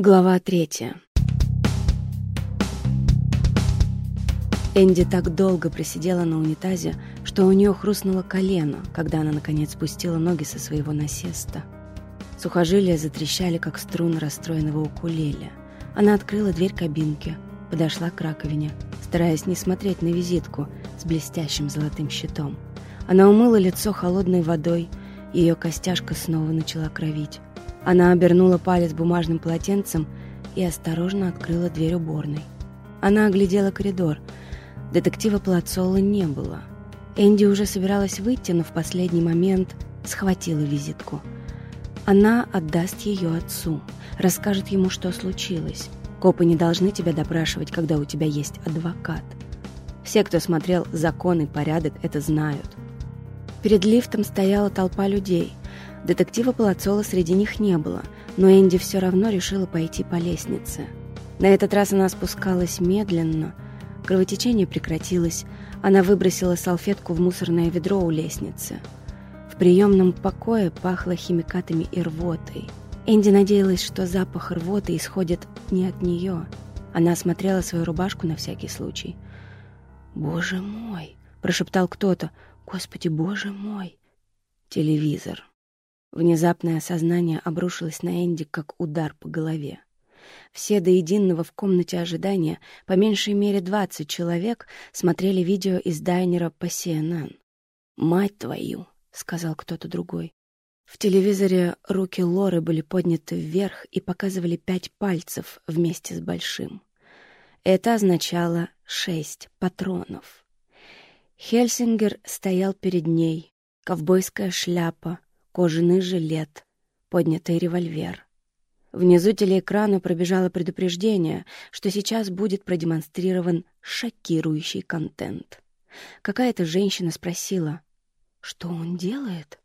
Глава третья. Энди так долго просидела на унитазе, что у нее хрустнуло колено, когда она, наконец, спустила ноги со своего насеста. Сухожилия затрещали, как струны расстроенного укулеля. Она открыла дверь кабинки, подошла к раковине, стараясь не смотреть на визитку с блестящим золотым щитом. Она умыла лицо холодной водой, ее костяшка снова начала кровить. Она обернула палец бумажным полотенцем и осторожно открыла дверь уборной. Она оглядела коридор. Детектива Плацола не было. Энди уже собиралась выйти, но в последний момент схватила визитку. Она отдаст ее отцу, расскажет ему, что случилось. Копы не должны тебя допрашивать, когда у тебя есть адвокат. Все, кто смотрел «Закон и порядок», это знают. Перед лифтом стояла толпа людей. Детектива Палацола среди них не было, но Энди все равно решила пойти по лестнице. На этот раз она спускалась медленно. Кровотечение прекратилось. Она выбросила салфетку в мусорное ведро у лестницы. В приемном покое пахло химикатами и рвотой. Энди надеялась, что запах рвоты исходит не от нее. Она осмотрела свою рубашку на всякий случай. «Боже мой!» — прошептал кто-то. «Господи, боже мой!» Телевизор. Внезапное осознание обрушилось на Энди, как удар по голове. Все до единого в комнате ожидания, по меньшей мере 20 человек, смотрели видео из дайнера по CNN. «Мать твою!» — сказал кто-то другой. В телевизоре руки Лоры были подняты вверх и показывали пять пальцев вместе с большим. Это означало шесть патронов. Хельсингер стоял перед ней, ковбойская шляпа, кожаный жилет, поднятый револьвер. Внизу телеэкрана пробежало предупреждение, что сейчас будет продемонстрирован шокирующий контент. Какая-то женщина спросила, что он делает?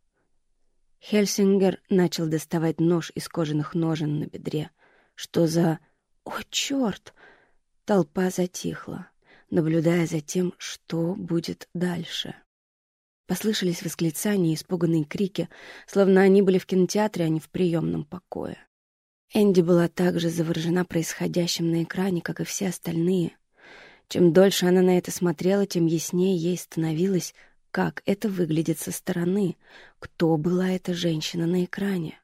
Хельсингер начал доставать нож из кожаных ножен на бедре. Что за... О, черт! Толпа затихла, наблюдая за тем, что будет дальше. Послышались восклицания и испуганные крики, словно они были в кинотеатре, а не в приемном покое. Энди была также заворожена происходящим на экране, как и все остальные. Чем дольше она на это смотрела, тем яснее ей становилось, как это выглядит со стороны, кто была эта женщина на экране.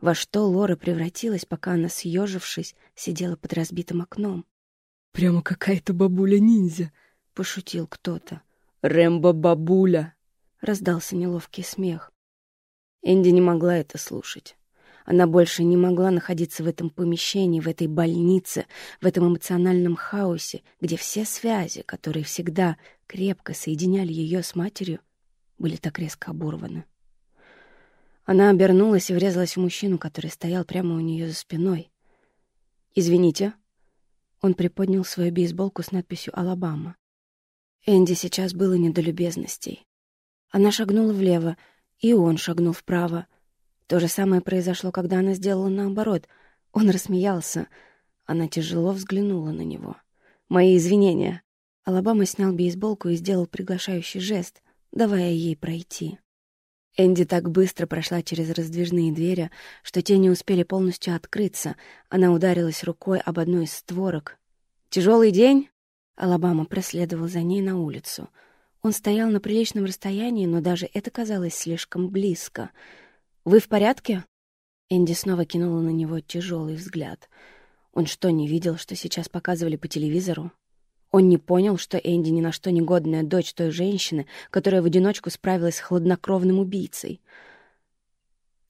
Во что Лора превратилась, пока она, съежившись, сидела под разбитым окном. «Прямо какая-то бабуля-ниндзя», — пошутил кто-то. «Рэмбо-бабуля!» — раздался неловкий смех. Энди не могла это слушать. Она больше не могла находиться в этом помещении, в этой больнице, в этом эмоциональном хаосе, где все связи, которые всегда крепко соединяли ее с матерью, были так резко оборваны. Она обернулась и врезалась в мужчину, который стоял прямо у нее за спиной. «Извините». Он приподнял свою бейсболку с надписью «Алабама». Энди сейчас было не до любезностей. Она шагнула влево, и он шагнул вправо. То же самое произошло, когда она сделала наоборот. Он рассмеялся. Она тяжело взглянула на него. «Мои извинения». Алабама снял бейсболку и сделал приглашающий жест, давая ей пройти. Энди так быстро прошла через раздвижные двери, что те не успели полностью открыться. Она ударилась рукой об одну из створок. «Тяжелый день?» Алабама проследовал за ней на улицу. Он стоял на приличном расстоянии, но даже это казалось слишком близко. «Вы в порядке?» Энди снова кинула на него тяжелый взгляд. Он что, не видел, что сейчас показывали по телевизору? Он не понял, что Энди ни на что не годная дочь той женщины, которая в одиночку справилась с хладнокровным убийцей.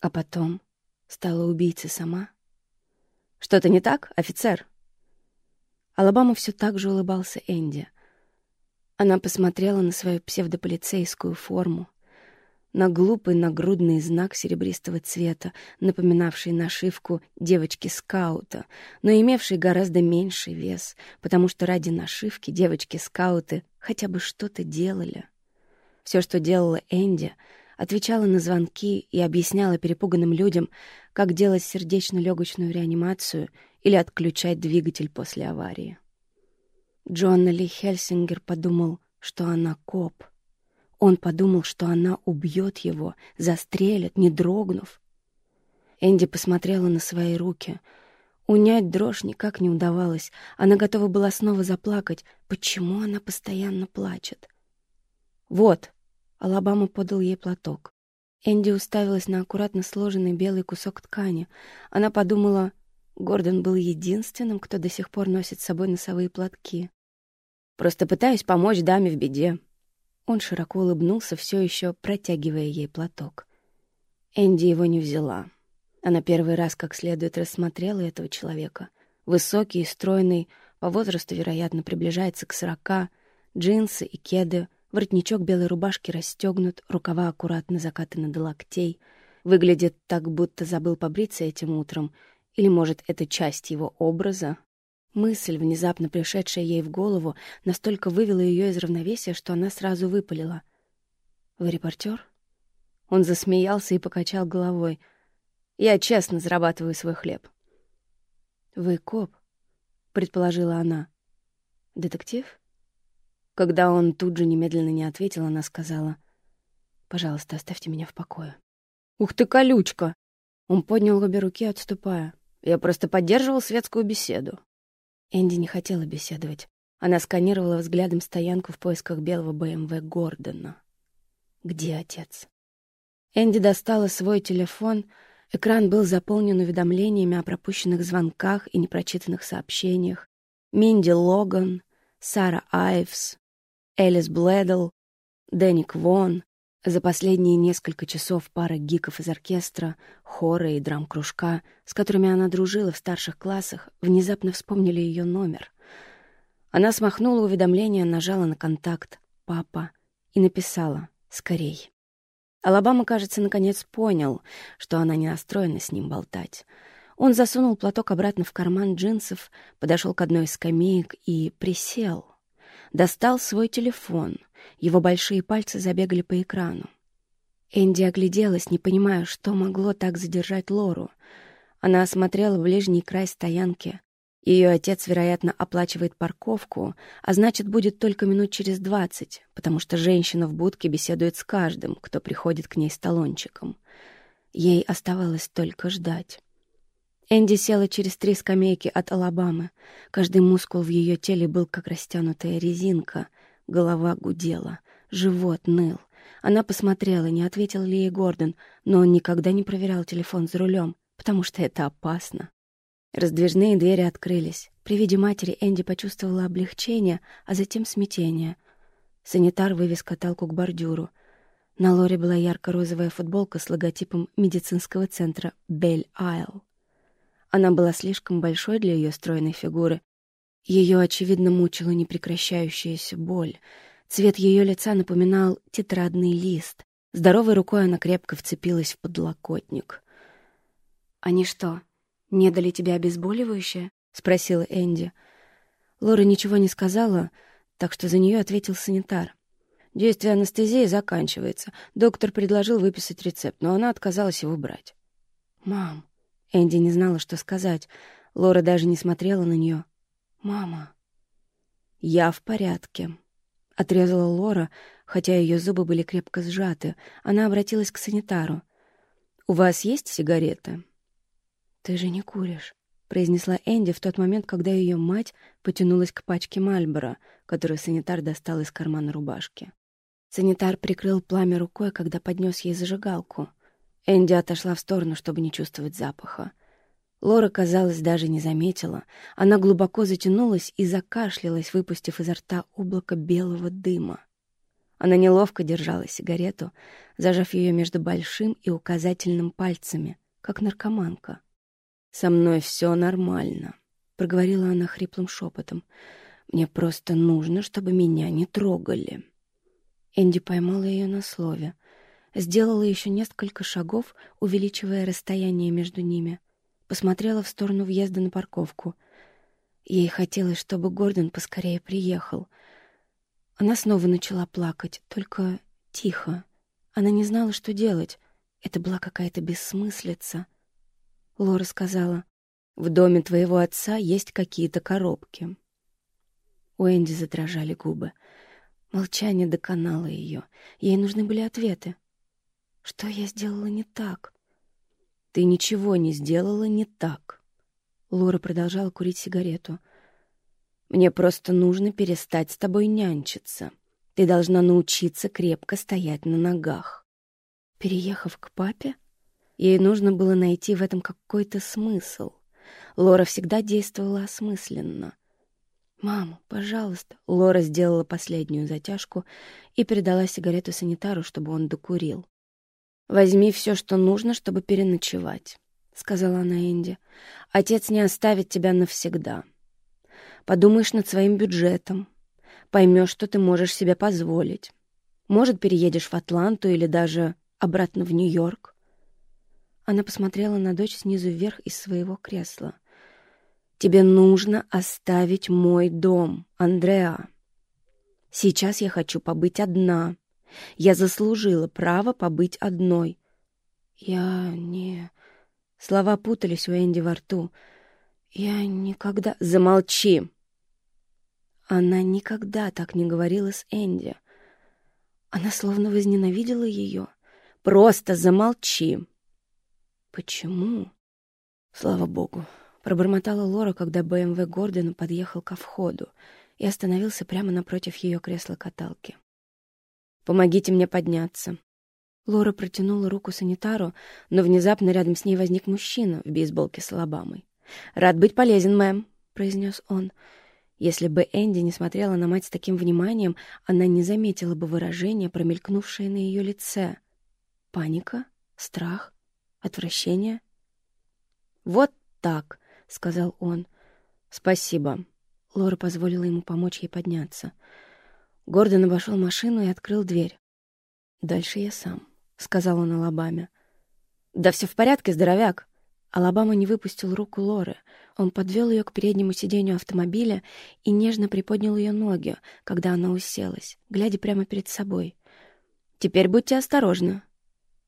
А потом стала убийцей сама. «Что-то не так, офицер?» Алабама все так же улыбался Энди. Она посмотрела на свою псевдополицейскую форму, на глупый нагрудный знак серебристого цвета, напоминавший нашивку девочки-скаута, но имевший гораздо меньший вес, потому что ради нашивки девочки-скауты хотя бы что-то делали. Все, что делала Энди, отвечала на звонки и объясняла перепуганным людям, как делать сердечно-легочную реанимацию или отключать двигатель после аварии. Джон Ли Хельсингер подумал, что она коп. Он подумал, что она убьет его, застрелит, не дрогнув. Энди посмотрела на свои руки. Унять дрожь никак не удавалось. Она готова была снова заплакать. Почему она постоянно плачет? «Вот!» — Алабама подал ей платок. Энди уставилась на аккуратно сложенный белый кусок ткани. Она подумала, Гордон был единственным, кто до сих пор носит с собой носовые платки. «Просто пытаюсь помочь даме в беде». Он широко улыбнулся, все еще протягивая ей платок. Энди его не взяла. Она первый раз как следует рассмотрела этого человека. Высокий и стройный, по возрасту, вероятно, приближается к сорока, джинсы и кеды, воротничок белой рубашки расстегнут, рукава аккуратно закатаны до локтей. Выглядит так, будто забыл побриться этим утром, или, может, это часть его образа. Мысль, внезапно пришедшая ей в голову, настолько вывела ее из равновесия, что она сразу выпалила. «Вы репортер?» Он засмеялся и покачал головой — я честно зарабатываю свой хлеб. «Вы коп», — предположила она. «Детектив?» Когда он тут же немедленно не ответил, она сказала, «Пожалуйста, оставьте меня в покое». «Ух ты, колючка!» Он поднял обе руки, отступая. «Я просто поддерживал светскую беседу». Энди не хотела беседовать. Она сканировала взглядом стоянку в поисках белого БМВ Гордона. «Где отец?» Энди достала свой телефон — Экран был заполнен уведомлениями о пропущенных звонках и непрочитанных сообщениях. Минди Логан, Сара Айвс, Элис Блэдл, Дэнни Вон. За последние несколько часов пара гиков из оркестра, хора и драм-кружка, с которыми она дружила в старших классах, внезапно вспомнили ее номер. Она смахнула уведомление, нажала на контакт «Папа» и написала «Скорей». Алабама, кажется, наконец понял, что она не настроена с ним болтать. Он засунул платок обратно в карман джинсов, подошел к одной из скамеек и присел. Достал свой телефон. Его большие пальцы забегали по экрану. Энди огляделась, не понимая, что могло так задержать Лору. Она осмотрела ближний край стоянки. Ее отец, вероятно, оплачивает парковку, а значит, будет только минут через двадцать, потому что женщина в будке беседует с каждым, кто приходит к ней с талончиком. Ей оставалось только ждать. Энди села через три скамейки от Алабамы. Каждый мускул в ее теле был как растянутая резинка. Голова гудела, живот ныл. Она посмотрела, не ответил ли ей Гордон, но он никогда не проверял телефон за рулем, потому что это опасно. Раздвижные двери открылись. При виде матери Энди почувствовала облегчение, а затем смятение. Санитар вывез каталку к бордюру. На Лоре была ярко-розовая футболка с логотипом медицинского центра «Бель Айл». Она была слишком большой для ее стройной фигуры. Ее, очевидно, мучила непрекращающаяся боль. Цвет ее лица напоминал тетрадный лист. Здоровой рукой она крепко вцепилась в подлокотник. «Они что, «Не дали тебе обезболивающее?» — спросила Энди. Лора ничего не сказала, так что за нее ответил санитар. Действие анестезии заканчивается. Доктор предложил выписать рецепт, но она отказалась его брать. «Мам!» Энди не знала, что сказать. Лора даже не смотрела на нее. «Мама!» «Я в порядке», — отрезала Лора, хотя ее зубы были крепко сжаты. Она обратилась к санитару. «У вас есть сигареты?» «Ты же не куришь», — произнесла Энди в тот момент, когда ее мать потянулась к пачке Мальбора, которую санитар достал из кармана рубашки. Санитар прикрыл пламя рукой, когда поднес ей зажигалку. Энди отошла в сторону, чтобы не чувствовать запаха. Лора, казалось, даже не заметила. Она глубоко затянулась и закашлялась, выпустив изо рта облако белого дыма. Она неловко держала сигарету, зажав ее между большим и указательным пальцами, как наркоманка. «Со мной все нормально», — проговорила она хриплым шепотом. «Мне просто нужно, чтобы меня не трогали». Энди поймала ее на слове. Сделала еще несколько шагов, увеличивая расстояние между ними. Посмотрела в сторону въезда на парковку. Ей хотелось, чтобы Гордон поскорее приехал. Она снова начала плакать, только тихо. Она не знала, что делать. Это была какая-то бессмыслица — Лора сказала, «В доме твоего отца есть какие-то коробки». У Энди задрожали губы. Молчание доконало ее. Ей нужны были ответы. Что я сделала не так? Ты ничего не сделала не так. Лора продолжала курить сигарету. «Мне просто нужно перестать с тобой нянчиться. Ты должна научиться крепко стоять на ногах». Переехав к папе, ей нужно было найти в этом какой-то смысл. Лора всегда действовала осмысленно. «Мама, пожалуйста». Лора сделала последнюю затяжку и передала сигарету санитару, чтобы он докурил. «Возьми все, что нужно, чтобы переночевать», — сказала она Энди. «Отец не оставит тебя навсегда. Подумаешь над своим бюджетом, поймешь, что ты можешь себе позволить. Может, переедешь в Атланту или даже обратно в Нью-Йорк». Она посмотрела на дочь снизу вверх из своего кресла — Тебе нужно оставить мой дом, Андреа. Сейчас я хочу побыть одна. Я заслужила право побыть одной. Я не... Слова путались у Энди во рту. Я никогда... Замолчи! Она никогда так не говорила с Энди. Она словно возненавидела ее. Просто замолчи. Почему? Слава богу, Пробормотала Лора, когда БМВ Гордона подъехал ко входу и остановился прямо напротив ее кресла-каталки. «Помогите мне подняться». Лора протянула руку санитару, но внезапно рядом с ней возник мужчина в бейсболке с Алабамой. «Рад быть полезен, мэм», — произнес он. Если бы Энди не смотрела на мать с таким вниманием, она не заметила бы выражения, промелькнувшее на ее лице. Паника? Страх? Отвращение? «Вот так», — сказал он. «Спасибо». Лора позволила ему помочь ей подняться. Гордон обошел машину и открыл дверь. «Дальше я сам», — сказал он Алабаме. «Да все в порядке, здоровяк!» Алабама не выпустил руку Лоры. Он подвел ее к переднему сиденью автомобиля и нежно приподнял ее ноги, когда она уселась, глядя прямо перед собой. «Теперь будьте осторожны».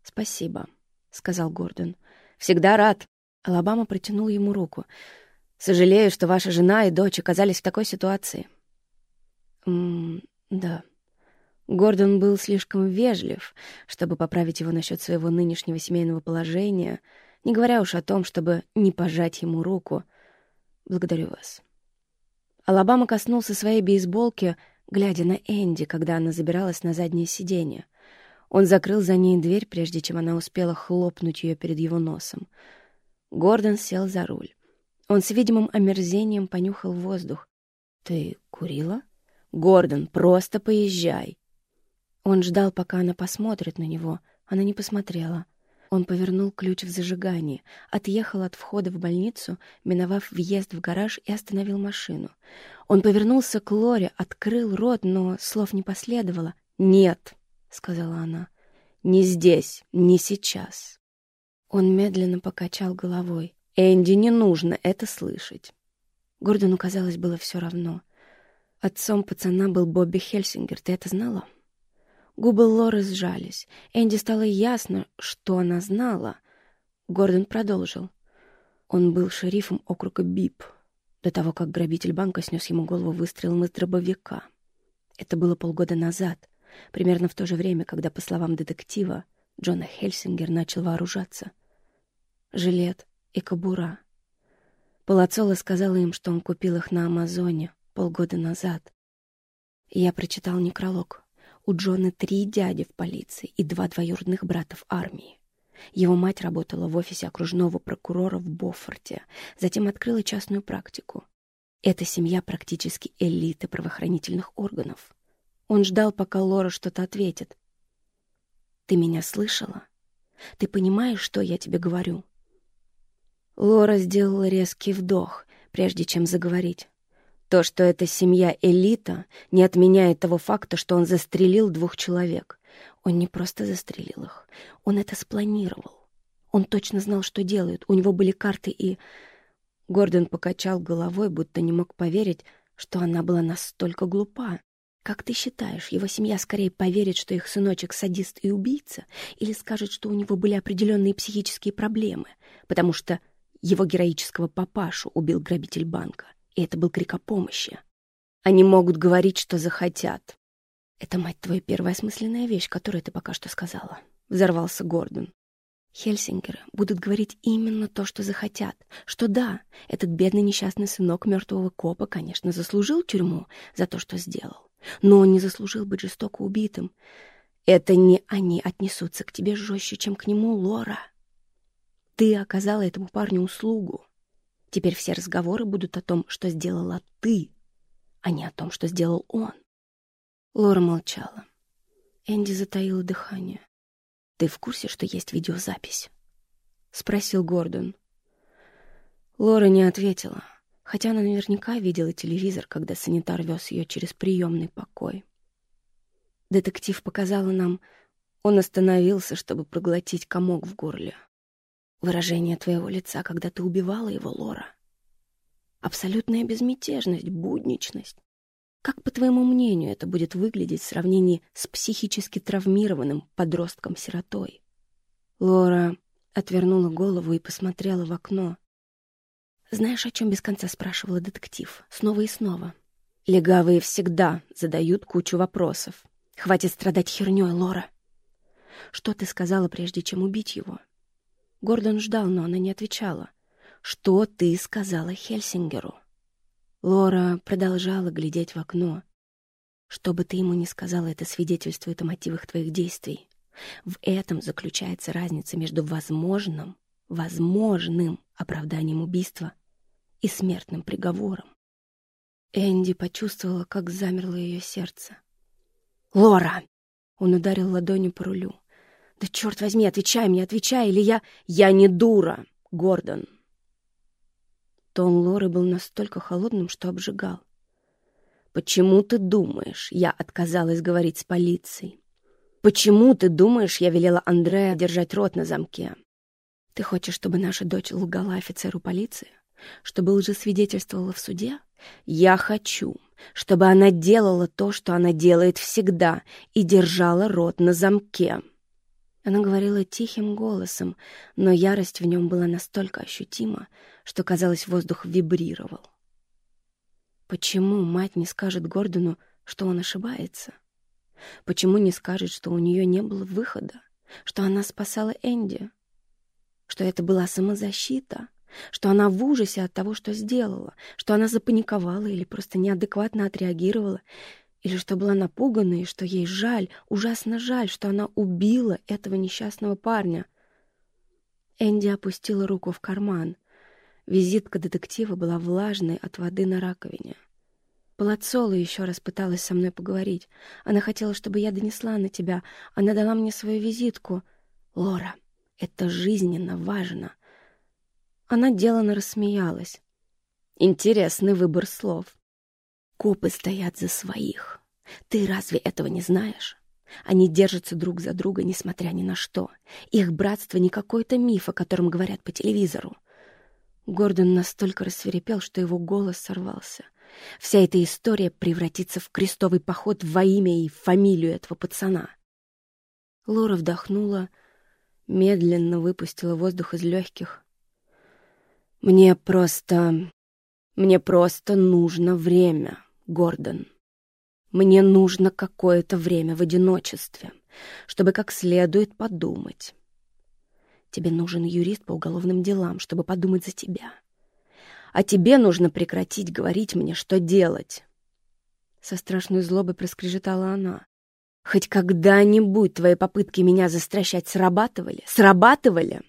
«Спасибо», — сказал Гордон. «Всегда рад», Алабама протянул ему руку. «Сожалею, что ваша жена и дочь оказались в такой ситуации». «М да». Гордон был слишком вежлив, чтобы поправить его насчет своего нынешнего семейного положения, не говоря уж о том, чтобы не пожать ему руку. «Благодарю вас». Алабама коснулся своей бейсболки, глядя на Энди, когда она забиралась на заднее сиденье. Он закрыл за ней дверь, прежде чем она успела хлопнуть ее перед его носом — Гордон сел за руль. Он с видимым омерзением понюхал воздух. «Ты курила?» «Гордон, просто поезжай!» Он ждал, пока она посмотрит на него. Она не посмотрела. Он повернул ключ в зажигании, отъехал от входа в больницу, миновав въезд в гараж и остановил машину. Он повернулся к Лоре, открыл рот, но слов не последовало. «Нет», — сказала она, — «не здесь, не сейчас». Он медленно покачал головой. «Энди, не нужно это слышать». Гордону, казалось, было все равно. Отцом пацана был Бобби Хельсингер, ты это знала? Губы Лоры сжались. Энди стало ясно, что она знала. Гордон продолжил. Он был шерифом округа Бип, до того, как грабитель банка снес ему голову выстрелом из дробовика. Это было полгода назад, примерно в то же время, когда, по словам детектива, Джона Хельсингер начал вооружаться жилет и кобура. Палацоло сказала им, что он купил их на Амазоне полгода назад. Я прочитал некролог. У Джона три дяди в полиции и два двоюродных брата в армии. Его мать работала в офисе окружного прокурора в Боффорте, затем открыла частную практику. Эта семья практически элита правоохранительных органов. Он ждал, пока Лора что-то ответит. «Ты меня слышала? Ты понимаешь, что я тебе говорю?» Лора сделала резкий вдох, прежде чем заговорить. То, что эта семья элита, не отменяет того факта, что он застрелил двух человек. Он не просто застрелил их, он это спланировал. Он точно знал, что делает, у него были карты и... Гордон покачал головой, будто не мог поверить, что она была настолько глупа. Как ты считаешь, его семья скорее поверит, что их сыночек садист и убийца, или скажет, что у него были определенные психические проблемы, потому что его героического папашу убил грабитель банка, и это был крик о помощи. Они могут говорить, что захотят. Это, мать твою, первая осмысленная вещь, которую ты пока что сказала. Взорвался Гордон. Хельсингеры будут говорить именно то, что захотят. Что да, этот бедный несчастный сынок мертвого копа, конечно, заслужил тюрьму за то, что сделал. Но он не заслужил быть жестоко убитым. Это не они отнесутся к тебе жестче, чем к нему, Лора. Ты оказала этому парню услугу. Теперь все разговоры будут о том, что сделала ты, а не о том, что сделал он. Лора молчала. Энди затаила дыхание. «Ты в курсе, что есть видеозапись?» — спросил Гордон. Лора не ответила, хотя она наверняка видела телевизор, когда санитар вез ее через приемный покой. Детектив показала нам, он остановился, чтобы проглотить комок в горле. Выражение твоего лица, когда ты убивала его, Лора. Абсолютная безмятежность, будничность. Как, по твоему мнению, это будет выглядеть в сравнении с психически травмированным подростком-сиротой? Лора отвернула голову и посмотрела в окно. Знаешь, о чем без конца спрашивала детектив? Снова и снова. Легавые всегда задают кучу вопросов. Хватит страдать хернёй, Лора. Что ты сказала, прежде чем убить его? Гордон ждал, но она не отвечала. Что ты сказала Хельсингеру? Лора продолжала глядеть в окно. Что бы ты ему ни сказала, это свидетельствует о мотивах твоих действий. В этом заключается разница между возможным, возможным оправданием убийства и смертным приговором. Энди почувствовала, как замерло ее сердце. «Лора!» Он ударил ладонью по рулю. «Да черт возьми, отвечай мне, отвечай, или я...» «Я не дура, Гордон!» Тон Лоры был настолько холодным, что обжигал. «Почему ты думаешь, я отказалась говорить с полицией? Почему ты думаешь, я велела Андрея держать рот на замке? Ты хочешь, чтобы наша дочь лгала офицеру полиции? Чтобы лжесвидетельствовала в суде? Я хочу, чтобы она делала то, что она делает всегда, и держала рот на замке». Она говорила тихим голосом, но ярость в нем была настолько ощутима, что, казалось, воздух вибрировал. Почему мать не скажет Гордону, что он ошибается? Почему не скажет, что у нее не было выхода, что она спасала Энди, что это была самозащита, что она в ужасе от того, что сделала, что она запаниковала или просто неадекватно отреагировала, или что была напугана и что ей жаль, ужасно жаль, что она убила этого несчастного парня. Энди опустила руку в карман. Визитка детектива была влажной от воды на раковине. Палацола еще раз пыталась со мной поговорить. Она хотела, чтобы я донесла на тебя. Она дала мне свою визитку. Лора, это жизненно важно. Она делано рассмеялась. Интересный выбор слов. Копы стоят за своих. Ты разве этого не знаешь? Они держатся друг за друга, несмотря ни на что. Их братство не какой-то миф, о котором говорят по телевизору. Гордон настолько рассверепел, что его голос сорвался. Вся эта история превратится в крестовый поход во имя и фамилию этого пацана. Лора вдохнула, медленно выпустила воздух из легких. «Мне просто... мне просто нужно время», Гордон. Мне нужно какое-то время в одиночестве, чтобы как следует подумать. Тебе нужен юрист по уголовным делам, чтобы подумать за тебя. А тебе нужно прекратить говорить мне, что делать. Со страшной злобой проскрежетала она. Хоть когда-нибудь твои попытки меня застращать срабатывали? Срабатывали?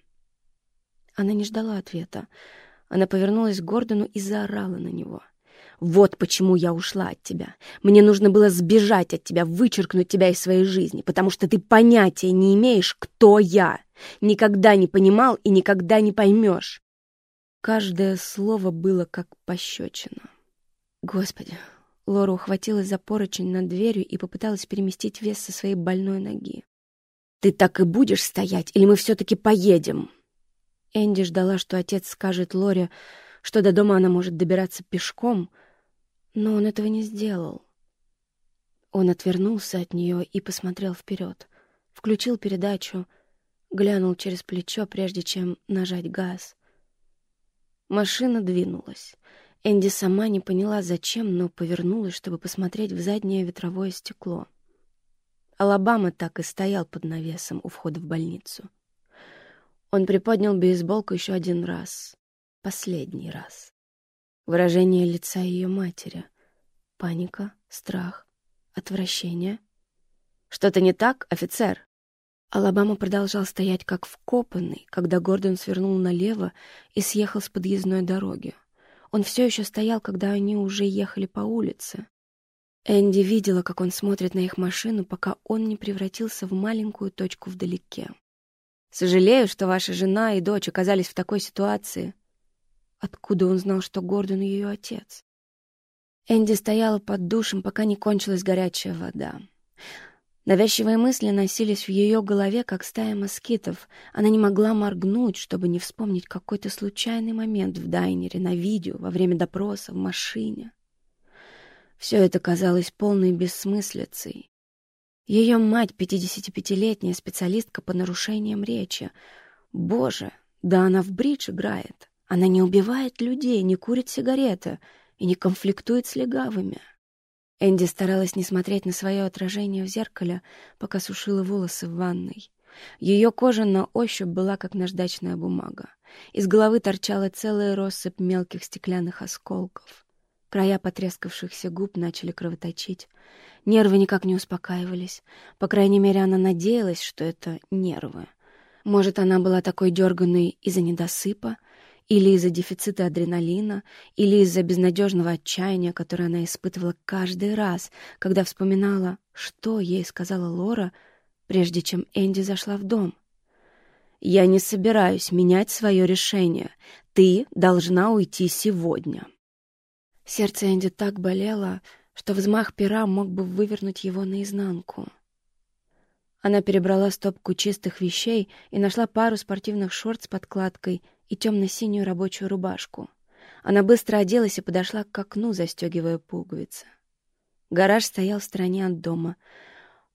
Она не ждала ответа. Она повернулась к Гордону и заорала на него. Вот почему я ушла от тебя. Мне нужно было сбежать от тебя, вычеркнуть тебя из своей жизни, потому что ты понятия не имеешь, кто я. Никогда не понимал и никогда не поймешь. Каждое слово было как пощечина. Господи, Лора ухватилась за поручень над дверью и попыталась переместить вес со своей больной ноги. «Ты так и будешь стоять, или мы все-таки поедем?» Энди ждала, что отец скажет Лоре, что до дома она может добираться пешком, но он этого не сделал. Он отвернулся от нее и посмотрел вперед, включил передачу, глянул через плечо, прежде чем нажать газ. Машина двинулась. Энди сама не поняла, зачем, но повернулась, чтобы посмотреть в заднее ветровое стекло. Алабама так и стоял под навесом у входа в больницу. Он приподнял бейсболку еще один раз. Последний раз. Выражение лица ее матери. Паника, страх, отвращение. «Что-то не так, офицер?» Алабама продолжал стоять как вкопанный, когда Гордон свернул налево и съехал с подъездной дороги. Он все еще стоял, когда они уже ехали по улице. Энди видела, как он смотрит на их машину, пока он не превратился в маленькую точку вдалеке. «Сожалею, что ваша жена и дочь оказались в такой ситуации». Откуда он знал, что Гордон ее отец? Энди стояла под душем, пока не кончилась горячая вода. Навязчивые мысли носились в ее голове, как стая москитов. Она не могла моргнуть, чтобы не вспомнить какой-то случайный момент в дайнере, на видео, во время допроса, в машине. Все это казалось полной бессмыслицей. Ее мать, 55-летняя специалистка по нарушениям речи. Боже, да она в бридж играет. Она не убивает людей, не курит сигареты и не конфликтует с легавыми. Энди старалась не смотреть на свое отражение в зеркале, пока сушила волосы в ванной. Ее кожа на ощупь была как наждачная бумага. Из головы торчала целая россыпь мелких стеклянных осколков. Края потрескавшихся губ начали кровоточить. Нервы никак не успокаивались. По крайней мере, она надеялась, что это нервы. Может, она была такой дерганной из-за недосыпа, или из-за дефицита адреналина, или из-за безнадежного отчаяния, которое она испытывала каждый раз, когда вспоминала, что ей сказала Лора, прежде чем Энди зашла в дом. «Я не собираюсь менять свое решение. Ты должна уйти сегодня». Сердце Энди так болело, что взмах пера мог бы вывернуть его наизнанку. Она перебрала стопку чистых вещей и нашла пару спортивных шорт с подкладкой и темно-синюю рабочую рубашку. Она быстро оделась и подошла к окну, застегивая пуговицы. Гараж стоял в стороне от дома.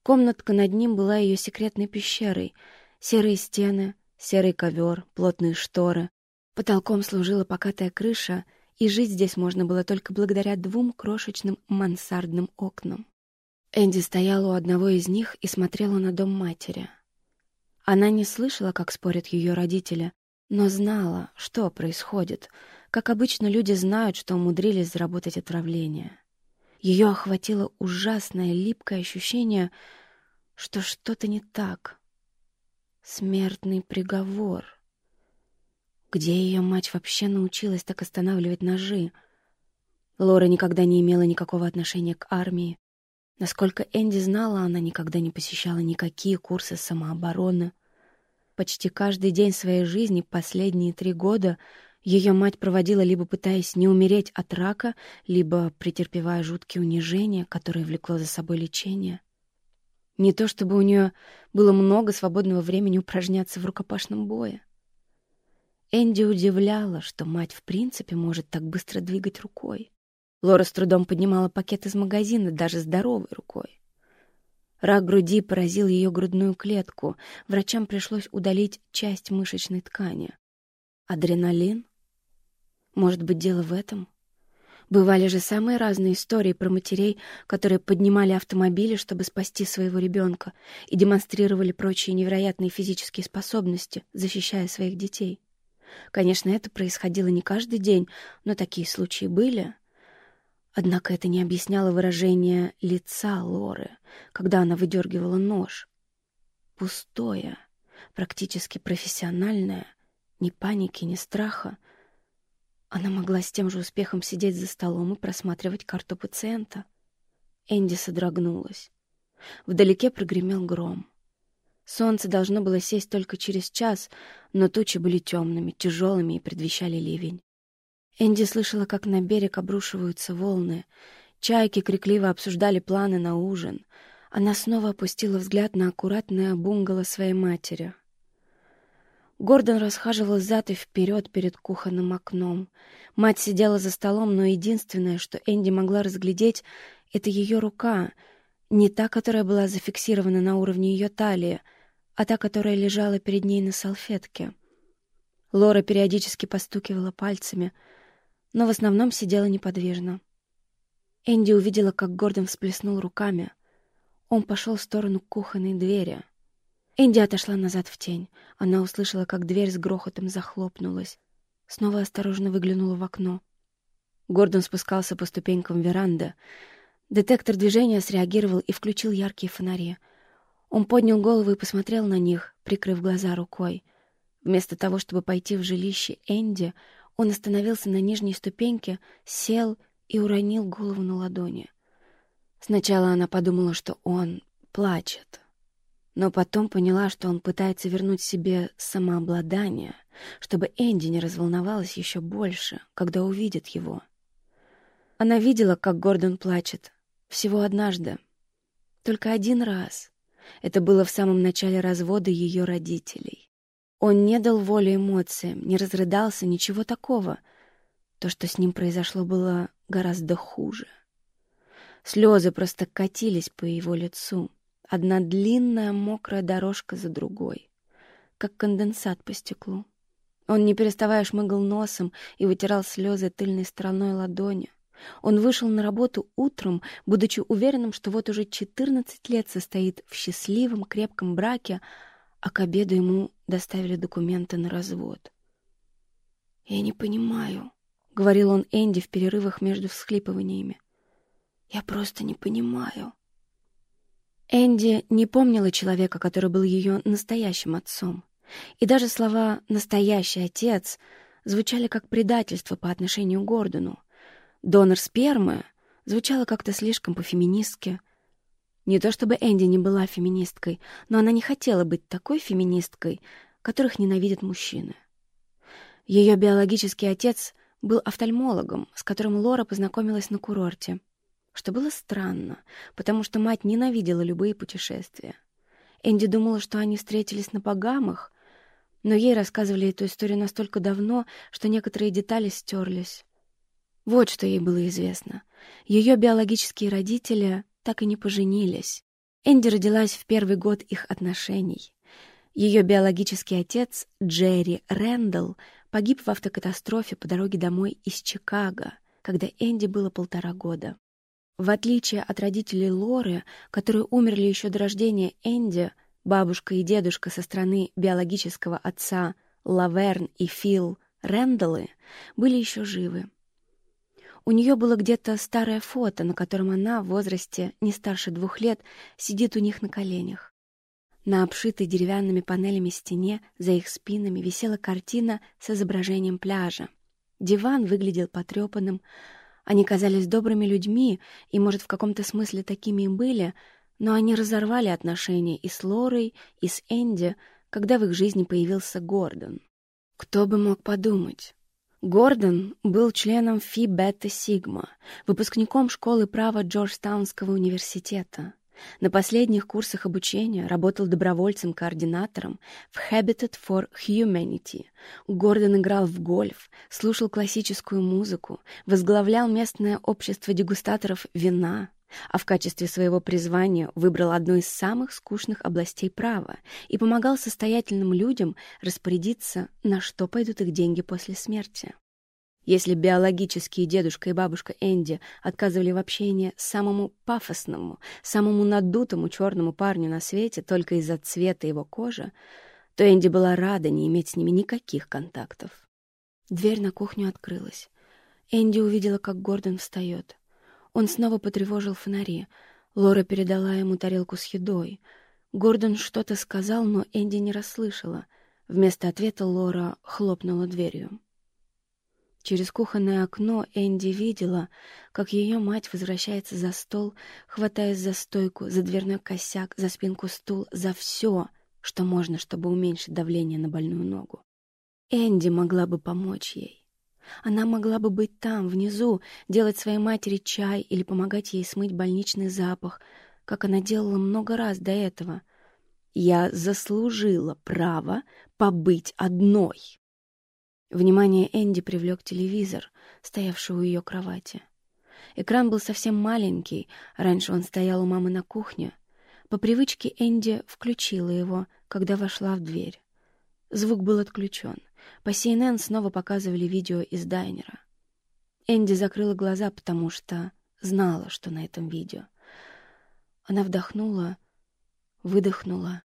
Комнатка над ним была ее секретной пещерой. Серые стены, серый ковер, плотные шторы. Потолком служила покатая крыша, и жить здесь можно было только благодаря двум крошечным мансардным окнам. Энди стояла у одного из них и смотрела на дом матери. Она не слышала, как спорят ее родители, но знала, что происходит, как обычно люди знают, что умудрились заработать отравление. Ее охватило ужасное липкое ощущение, что что-то не так. Смертный приговор. Где ее мать вообще научилась так останавливать ножи? Лора никогда не имела никакого отношения к армии. Насколько Энди знала, она никогда не посещала никакие курсы самообороны — Почти каждый день своей жизни последние три года ее мать проводила либо пытаясь не умереть от рака, либо претерпевая жуткие унижения, которые влекло за собой лечение. Не то чтобы у нее было много свободного времени упражняться в рукопашном бое. Энди удивляла, что мать в принципе может так быстро двигать рукой. Лора с трудом поднимала пакет из магазина даже здоровой рукой. Рак груди поразил ее грудную клетку. Врачам пришлось удалить часть мышечной ткани. Адреналин? Может быть, дело в этом? Бывали же самые разные истории про матерей, которые поднимали автомобили, чтобы спасти своего ребенка, и демонстрировали прочие невероятные физические способности, защищая своих детей. Конечно, это происходило не каждый день, но такие случаи были — Однако это не объясняло выражение лица Лоры, когда она выдергивала нож. Пустое, практически профессиональное, ни паники, ни страха. Она могла с тем же успехом сидеть за столом и просматривать карту пациента. Энди содрогнулась. Вдалеке прогремел гром. Солнце должно было сесть только через час, но тучи были темными, тяжелыми и предвещали ливень. Энди слышала, как на берег обрушиваются волны. Чайки крикливо обсуждали планы на ужин. Она снова опустила взгляд на аккуратное бунгало своей матери. Гордон расхаживал зад и вперед перед кухонным окном. Мать сидела за столом, но единственное, что Энди могла разглядеть, — это ее рука, не та, которая была зафиксирована на уровне ее талии, а та, которая лежала перед ней на салфетке. Лора периодически постукивала пальцами — но в основном сидела неподвижно. Энди увидела, как Гордон всплеснул руками. Он пошел в сторону кухонной двери. Энди отошла назад в тень. Она услышала, как дверь с грохотом захлопнулась. Снова осторожно выглянула в окно. Гордон спускался по ступенькам веранды. Детектор движения среагировал и включил яркие фонари. Он поднял голову и посмотрел на них, прикрыв глаза рукой. Вместо того, чтобы пойти в жилище Энди, он остановился на нижней ступеньке, сел и уронил голову на ладони. Сначала она подумала, что он плачет, но потом поняла, что он пытается вернуть себе самообладание, чтобы Энди не разволновалась еще больше, когда увидит его. Она видела, как Гордон плачет. Всего однажды. Только один раз. Это было в самом начале развода ее родителей. Он не дал воли эмоциям, не разрыдался, ничего такого. То, что с ним произошло, было гораздо хуже. Слезы просто катились по его лицу. Одна длинная мокрая дорожка за другой, как конденсат по стеклу. Он, не переставая, шмыгал носом и вытирал слезы тыльной стороной ладони. Он вышел на работу утром, будучи уверенным, что вот уже 14 лет состоит в счастливом крепком браке, а к обеду ему доставили документы на развод. «Я не понимаю», — говорил он Энди в перерывах между всхлипываниями. «Я просто не понимаю». Энди не помнила человека, который был ее настоящим отцом. И даже слова «настоящий отец» звучали как предательство по отношению к Гордону. «Донор спермы» звучало как-то слишком по-феминистски. Не то чтобы Энди не была феминисткой, но она не хотела быть такой феминисткой, которых ненавидят мужчины. Ее биологический отец был офтальмологом, с которым Лора познакомилась на курорте — что было странно, потому что мать ненавидела любые путешествия. Энди думала, что они встретились на Пагамах, но ей рассказывали эту историю настолько давно, что некоторые детали стерлись. Вот что ей было известно. Ее биологические родители так и не поженились. Энди родилась в первый год их отношений. Ее биологический отец, Джерри Рэндалл, погиб в автокатастрофе по дороге домой из Чикаго, когда Энди было полтора года. В отличие от родителей Лоры, которые умерли еще до рождения Энди, бабушка и дедушка со стороны биологического отца Лаверн и Фил Рэндаллы были еще живы. У нее было где-то старое фото, на котором она в возрасте не старше двух лет сидит у них на коленях. На обшитой деревянными панелями стене за их спинами висела картина с изображением пляжа. Диван выглядел потрепанным, они казались добрыми людьми, и, может, в каком-то смысле такими и были, но они разорвали отношения и с Лорой, и с Энди, когда в их жизни появился Гордон. Кто бы мог подумать? Гордон был членом Фи Бета Сигма, выпускником школы права Джорджтаунского университета. На последних курсах обучения работал добровольцем-координатором в Habitat for Humanity. Гордон играл в гольф, слушал классическую музыку, возглавлял местное общество дегустаторов вина, а в качестве своего призвания выбрал одну из самых скучных областей права и помогал состоятельным людям распорядиться, на что пойдут их деньги после смерти. Если биологические дедушка и бабушка Энди отказывали в общении самому пафосному, самому надутому черному парню на свете только из-за цвета его кожи, то Энди была рада не иметь с ними никаких контактов. Дверь на кухню открылась. Энди увидела, как Гордон встает. Он снова потревожил фонари. Лора передала ему тарелку с едой. Гордон что-то сказал, но Энди не расслышала. Вместо ответа Лора хлопнула дверью. Через кухонное окно Энди видела, как ее мать возвращается за стол, хватаясь за стойку, за дверной косяк, за спинку стул, за все, что можно, чтобы уменьшить давление на больную ногу. Энди могла бы помочь ей. Она могла бы быть там, внизу, делать своей матери чай или помогать ей смыть больничный запах, как она делала много раз до этого. Я заслужила право побыть одной. Внимание Энди привлек телевизор, стоявший у ее кровати. Экран был совсем маленький, раньше он стоял у мамы на кухне. По привычке Энди включила его, когда вошла в дверь. Звук был отключен. По CNN снова показывали видео из дайнера. Энди закрыла глаза, потому что знала, что на этом видео. Она вдохнула, выдохнула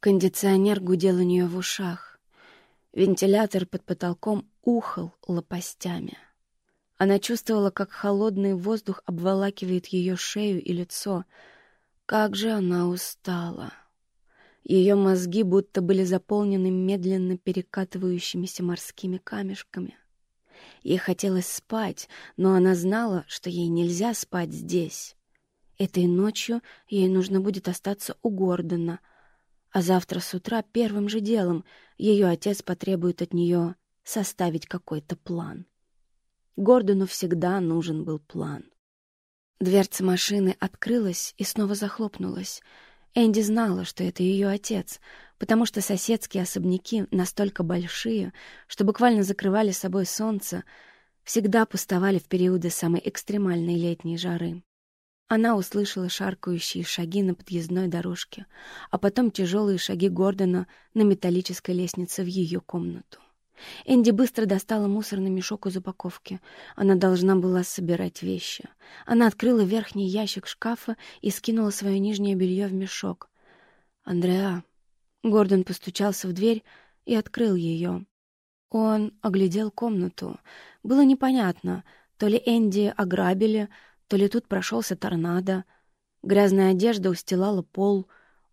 Кондиционер гудел у нее в ушах. Вентилятор под потолком ухал лопастями. Она чувствовала, как холодный воздух обволакивает ее шею и лицо. Как же она устала! Ее мозги будто были заполнены медленно перекатывающимися морскими камешками. Ей хотелось спать, но она знала, что ей нельзя спать здесь. Этой ночью ей нужно будет остаться у Гордона — а завтра с утра первым же делом ее отец потребует от нее составить какой-то план. Гордону всегда нужен был план. Дверца машины открылась и снова захлопнулась. Энди знала, что это ее отец, потому что соседские особняки настолько большие, что буквально закрывали собой солнце, всегда пустовали в периоды самой экстремальной летней жары. Она услышала шаркающие шаги на подъездной дорожке, а потом тяжелые шаги Гордона на металлической лестнице в ее комнату. Энди быстро достала мусорный мешок из упаковки. Она должна была собирать вещи. Она открыла верхний ящик шкафа и скинула свое нижнее белье в мешок. «Андреа». Гордон постучался в дверь и открыл ее. Он оглядел комнату. Было непонятно, то ли Энди ограбили, то ли тут прошелся торнадо. Грязная одежда устилала пол,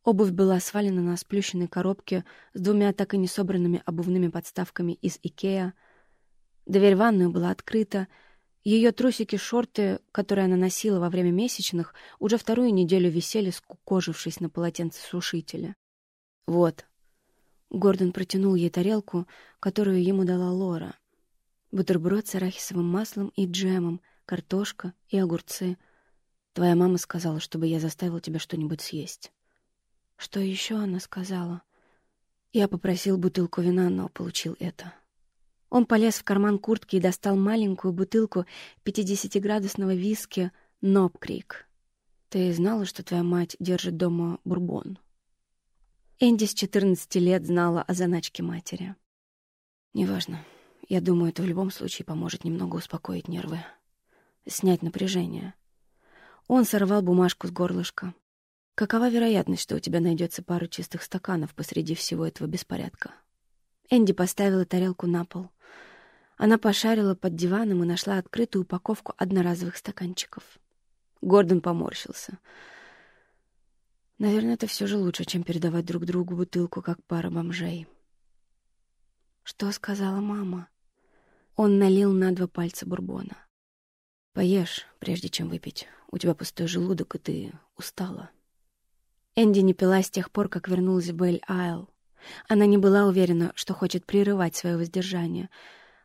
обувь была свалена на сплющенной коробке с двумя так и не собранными обувными подставками из Икеа. Дверь в ванную была открыта. Ее трусики-шорты, которые она носила во время месячных, уже вторую неделю висели, скукожившись на полотенце сушителя. «Вот». Гордон протянул ей тарелку, которую ему дала Лора. Бутерброд с арахисовым маслом и джемом — картошка и огурцы. Твоя мама сказала, чтобы я заставил тебя что-нибудь съесть. Что еще она сказала? Я попросил бутылку вина, но получил это. Он полез в карман куртки и достал маленькую бутылку 50-градусного виски «Нопкрик». Ты знала, что твоя мать держит дома бурбон? Энди с 14 лет знала о заначке матери. Неважно. Я думаю, это в любом случае поможет немного успокоить нервы снять напряжение. Он сорвал бумажку с горлышка. Какова вероятность, что у тебя найдется пара чистых стаканов посреди всего этого беспорядка? Энди поставила тарелку на пол. Она пошарила под диваном и нашла открытую упаковку одноразовых стаканчиков. Гордон поморщился. Наверное, это все же лучше, чем передавать друг другу бутылку, как пара бомжей. Что сказала мама? Он налил на два пальца бурбона. Поешь, прежде чем выпить. У тебя пустой желудок, и ты устала. Энди не пила с тех пор, как вернулась в Бель-Айл. Она не была уверена, что хочет прерывать свое воздержание,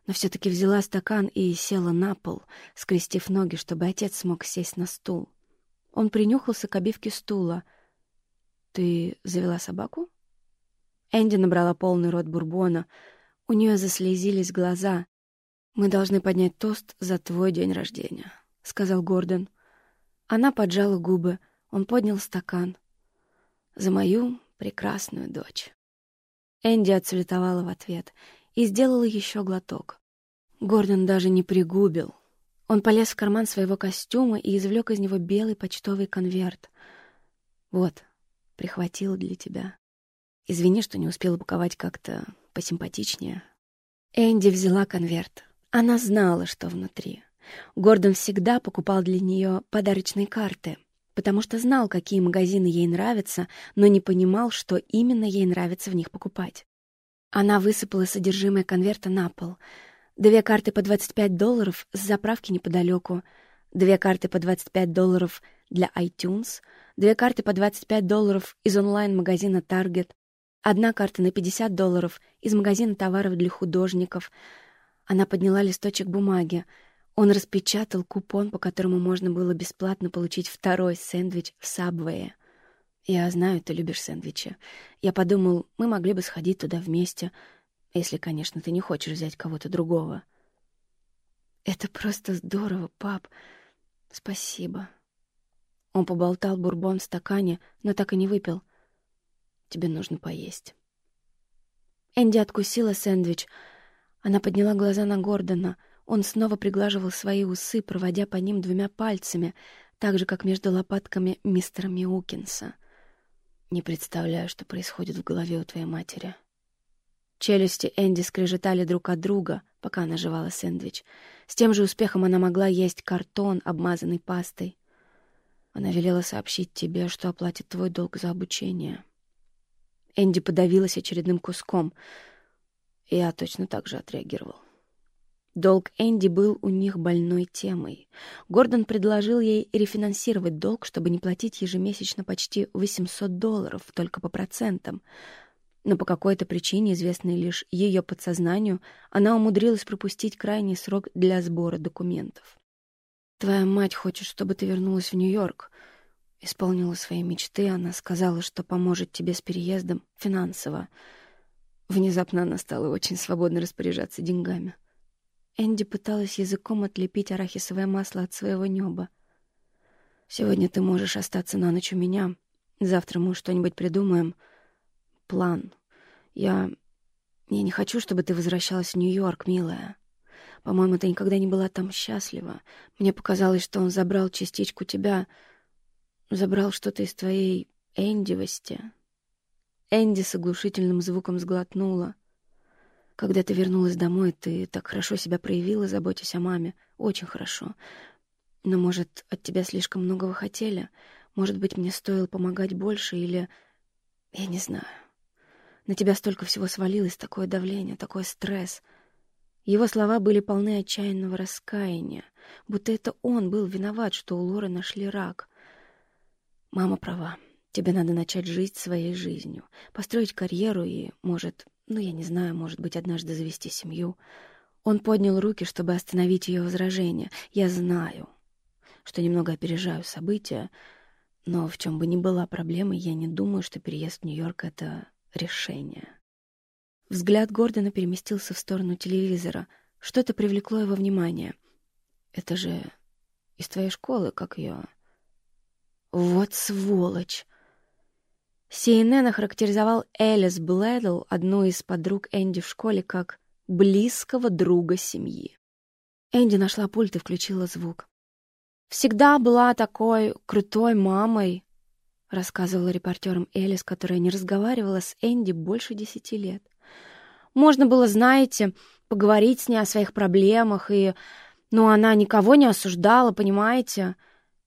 но все-таки взяла стакан и села на пол, скрестив ноги, чтобы отец смог сесть на стул. Он принюхался к обивке стула. «Ты завела собаку?» Энди набрала полный рот бурбона. У нее заслезились глаза, «Мы должны поднять тост за твой день рождения», — сказал Гордон. Она поджала губы. Он поднял стакан. «За мою прекрасную дочь». Энди отсулетовала в ответ и сделала еще глоток. Гордон даже не пригубил. Он полез в карман своего костюма и извлек из него белый почтовый конверт. «Вот, прихватил для тебя. Извини, что не успела упаковать как-то посимпатичнее». Энди взяла конверт. Она знала, что внутри. Гордон всегда покупал для нее подарочные карты, потому что знал, какие магазины ей нравятся, но не понимал, что именно ей нравится в них покупать. Она высыпала содержимое конверта на пол. Две карты по 25 долларов с заправки неподалеку, две карты по 25 долларов для iTunes, две карты по 25 долларов из онлайн-магазина Target, одна карта на 50 долларов из магазина товаров для художников — она подняла листочек бумаги. Он распечатал купон, по которому можно было бесплатно получить второй сэндвич в Сабвее. «Я знаю, ты любишь сэндвичи. Я подумал, мы могли бы сходить туда вместе, если, конечно, ты не хочешь взять кого-то другого». «Это просто здорово, пап. Спасибо». Он поболтал бурбон в стакане, но так и не выпил. «Тебе нужно поесть». Энди откусила сэндвич — она подняла глаза на Гордона. Он снова приглаживал свои усы, проводя по ним двумя пальцами, так же, как между лопатками мистера Миукинса. Не представляю, что происходит в голове у твоей матери. Челюсти Энди скрежетали друг от друга, пока она жевала сэндвич. С тем же успехом она могла есть картон, обмазанный пастой. Она велела сообщить тебе, что оплатит твой долг за обучение. Энди подавилась очередным куском. Я точно так же отреагировал. Долг Энди был у них больной темой. Гордон предложил ей рефинансировать долг, чтобы не платить ежемесячно почти 800 долларов, только по процентам. Но по какой-то причине, известной лишь ее подсознанию, она умудрилась пропустить крайний срок для сбора документов. «Твоя мать хочет, чтобы ты вернулась в Нью-Йорк», исполнила свои мечты. Она сказала, что поможет тебе с переездом финансово. Внезапно она стала очень свободно распоряжаться деньгами. Энди пыталась языком отлепить арахисовое масло от своего неба. «Сегодня ты можешь остаться на ночь у меня. Завтра мы что-нибудь придумаем. План. Я... Я не хочу, чтобы ты возвращалась в Нью-Йорк, милая. По-моему, ты никогда не была там счастлива. Мне показалось, что он забрал частичку тебя, забрал что-то из твоей эндивости». Энди с оглушительным звуком сглотнула. Когда ты вернулась домой, ты так хорошо себя проявила, заботясь о маме. Очень хорошо. Но, может, от тебя слишком многого хотели? Может быть, мне стоило помогать больше или... Я не знаю. На тебя столько всего свалилось, такое давление, такой стресс. Его слова были полны отчаянного раскаяния, будто это он был виноват, что у Лоры нашли рак. Мама права. Тебе надо начать жить своей жизнью, построить карьеру и, может, ну, я не знаю, может быть, однажды завести семью. Он поднял руки, чтобы остановить ее возражение. Я знаю, что немного опережаю события, но в чем бы ни была проблема, я не думаю, что переезд в Нью-Йорк — это решение. Взгляд Гордона переместился в сторону телевизора. Что-то привлекло его внимание. «Это же из твоей школы, как ее...» «Вот сволочь!» CNN охарактеризовал Элис Блэдл, одну из подруг Энди в школе, как близкого друга семьи. Энди нашла пульт и включила звук. «Всегда была такой крутой мамой», — рассказывала репортерам Элис, которая не разговаривала с Энди больше десяти лет. «Можно было, знаете, поговорить с ней о своих проблемах, и... Ну, она никого не осуждала, понимаете?»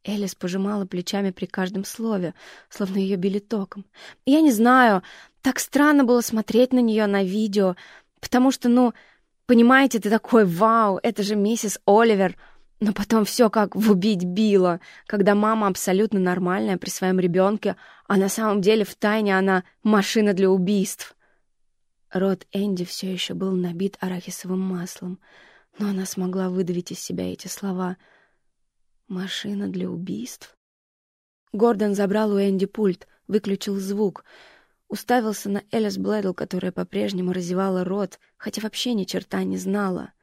Элис пожимала плечами при каждом слове, словно ее били током. «Я не знаю, так странно было смотреть на нее на видео, потому что, ну, понимаете, ты такой, вау, это же миссис Оливер!» Но потом все как в «Убить Билла», когда мама абсолютно нормальная при своем ребенке, а на самом деле в тайне она машина для убийств. Рот Энди все еще был набит арахисовым маслом, но она смогла выдавить из себя эти слова — Машина для убийств? Гордон забрал у Энди пульт, выключил звук, уставился на Элис Блэдл, которая по-прежнему разевала рот, хотя вообще ни черта не знала.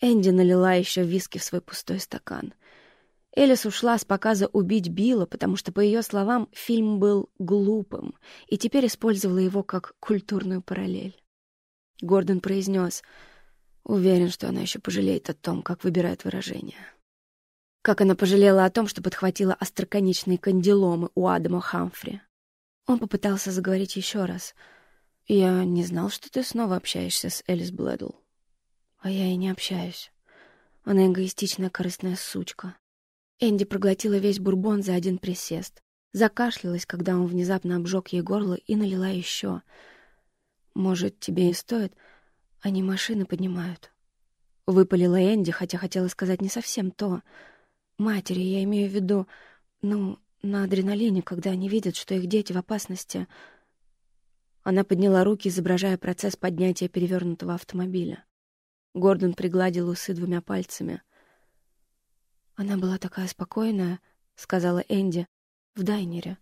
Энди налила еще виски в свой пустой стакан. Элис ушла с показа «Убить Билла», потому что, по ее словам, фильм был глупым, и теперь использовала его как культурную параллель. Гордон произнес, уверен, что она еще пожалеет о том, как выбирает выражение. Как она пожалела о том, что подхватила остроконечные кандиломы у Адама Хамфри. Он попытался заговорить еще раз. «Я не знал, что ты снова общаешься с Элис Блэдл». «А я и не общаюсь. Она эгоистичная корыстная сучка». Энди проглотила весь бурбон за один присест. Закашлялась, когда он внезапно обжег ей горло и налила еще. «Может, тебе и стоит? Они машины поднимают». Выпалила Энди, хотя хотела сказать не совсем то — Матери, я имею в виду, ну, на адреналине, когда они видят, что их дети в опасности. Она подняла руки, изображая процесс поднятия перевернутого автомобиля. Гордон пригладил усы двумя пальцами. «Она была такая спокойная», — сказала Энди, — «в дайнере».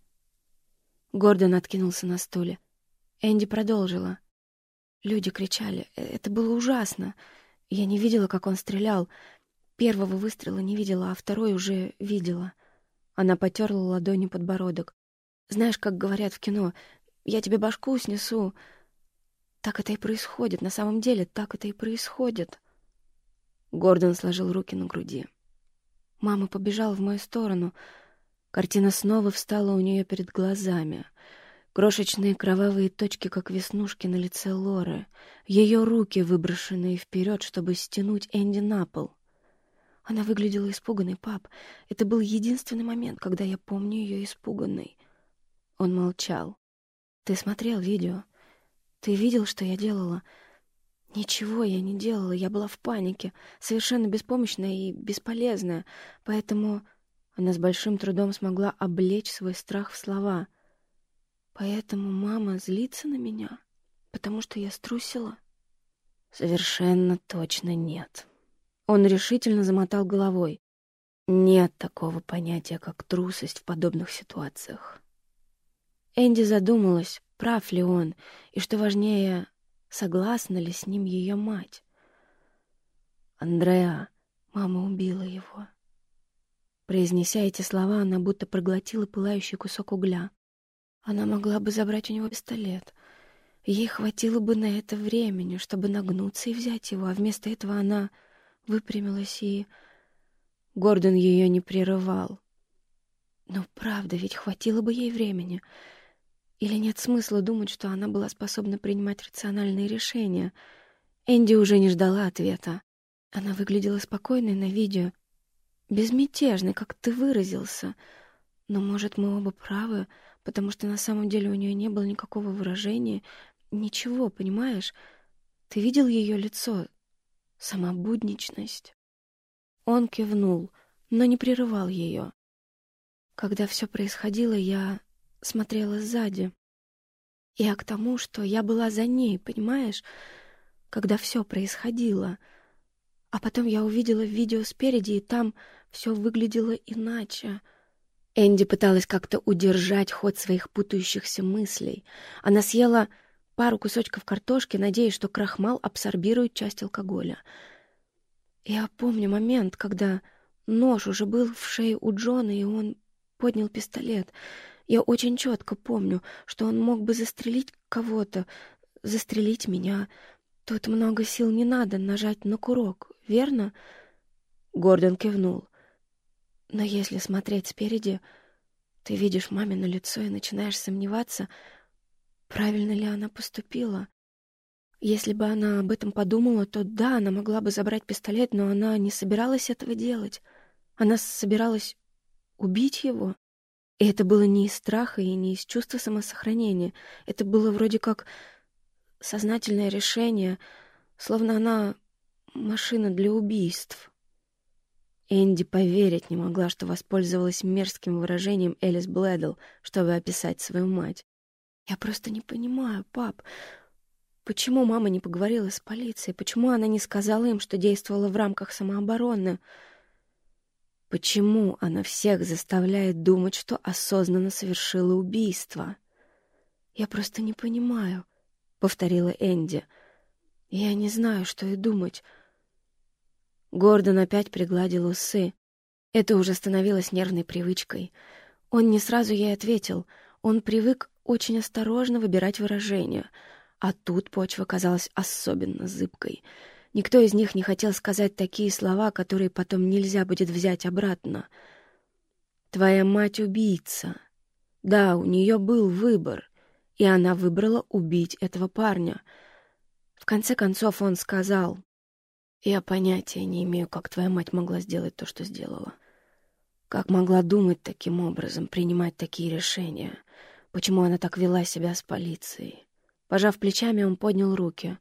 Гордон откинулся на стуле. Энди продолжила. Люди кричали. «Э, это было ужасно. Я не видела, как он стрелял. Первого выстрела не видела, а второй уже видела. Она потерла ладонью подбородок. Знаешь, как говорят в кино, я тебе башку снесу. Так это и происходит, на самом деле так это и происходит. Гордон сложил руки на груди. Мама побежала в мою сторону. Картина снова встала у нее перед глазами — Крошечные кровавые точки, как веснушки на лице Лоры. Ее руки, выброшенные вперед, чтобы стянуть Энди на пол. Она выглядела испуганной, пап. Это был единственный момент, когда я помню ее испуганной. Он молчал. «Ты смотрел видео? Ты видел, что я делала?» «Ничего я не делала, я была в панике, совершенно беспомощная и бесполезная, поэтому...» Она с большим трудом смогла облечь свой страх в слова — Поэтому мама злится на меня, потому что я струсила? Совершенно точно нет. Он решительно замотал головой. Нет такого понятия, как трусость в подобных ситуациях. Энди задумалась, прав ли он, и, что важнее, согласна ли с ним ее мать. «Андреа, мама убила его». Произнеся эти слова, она будто проглотила пылающий кусок угля. Она могла бы забрать у него пистолет. Ей хватило бы на это времени, чтобы нагнуться и взять его, а вместо этого она выпрямилась и... Гордон ее не прерывал. Но правда, ведь хватило бы ей времени. Или нет смысла думать, что она была способна принимать рациональные решения? Энди уже не ждала ответа. Она выглядела спокойной на видео, безмятежной, как ты выразился. Но, может, мы оба правы — потому что на самом деле у нее не было никакого выражения, ничего, понимаешь? Ты видел ее лицо? Сама будничность. Он кивнул, но не прерывал ее. Когда все происходило, я смотрела сзади. Я к тому, что я была за ней, понимаешь? Когда все происходило. А потом я увидела видео спереди, и там все выглядело иначе — Энди пыталась как-то удержать ход своих путающихся мыслей. Она съела пару кусочков картошки, надеясь, что крахмал абсорбирует часть алкоголя. Я помню момент, когда нож уже был в шее у Джона, и он поднял пистолет. Я очень четко помню, что он мог бы застрелить кого-то, застрелить меня. Тут много сил не надо нажать на курок, верно? Гордон кивнул. Но если смотреть спереди, ты видишь мамино лицо и начинаешь сомневаться, правильно ли она поступила. Если бы она об этом подумала, то да, она могла бы забрать пистолет, но она не собиралась этого делать. Она собиралась убить его. И это было не из страха и не из чувства самосохранения. Это было вроде как сознательное решение, словно она машина для убийств. Энди поверить не могла, что воспользовалась мерзким выражением Элис Блэдл, чтобы описать свою мать. «Я просто не понимаю, пап, почему мама не поговорила с полицией? Почему она не сказала им, что действовала в рамках самообороны?» Почему она всех заставляет думать, что осознанно совершила убийство? «Я просто не понимаю», — повторила Энди. «Я не знаю, что и думать». Гордон опять пригладил усы. Это уже становилось нервной привычкой. Он не сразу ей ответил. Он привык очень осторожно выбирать выражения. А тут почва казалась особенно зыбкой. Никто из них не хотел сказать такие слова, которые потом нельзя будет взять обратно. «Твоя мать убийца». Да, у нее был выбор, и она выбрала убить этого парня. В конце концов он сказал, я понятия не имею, как твоя мать могла сделать то, что сделала. Как могла думать таким образом, принимать такие решения? Почему она так вела себя с полицией? Пожав плечами, он поднял руки.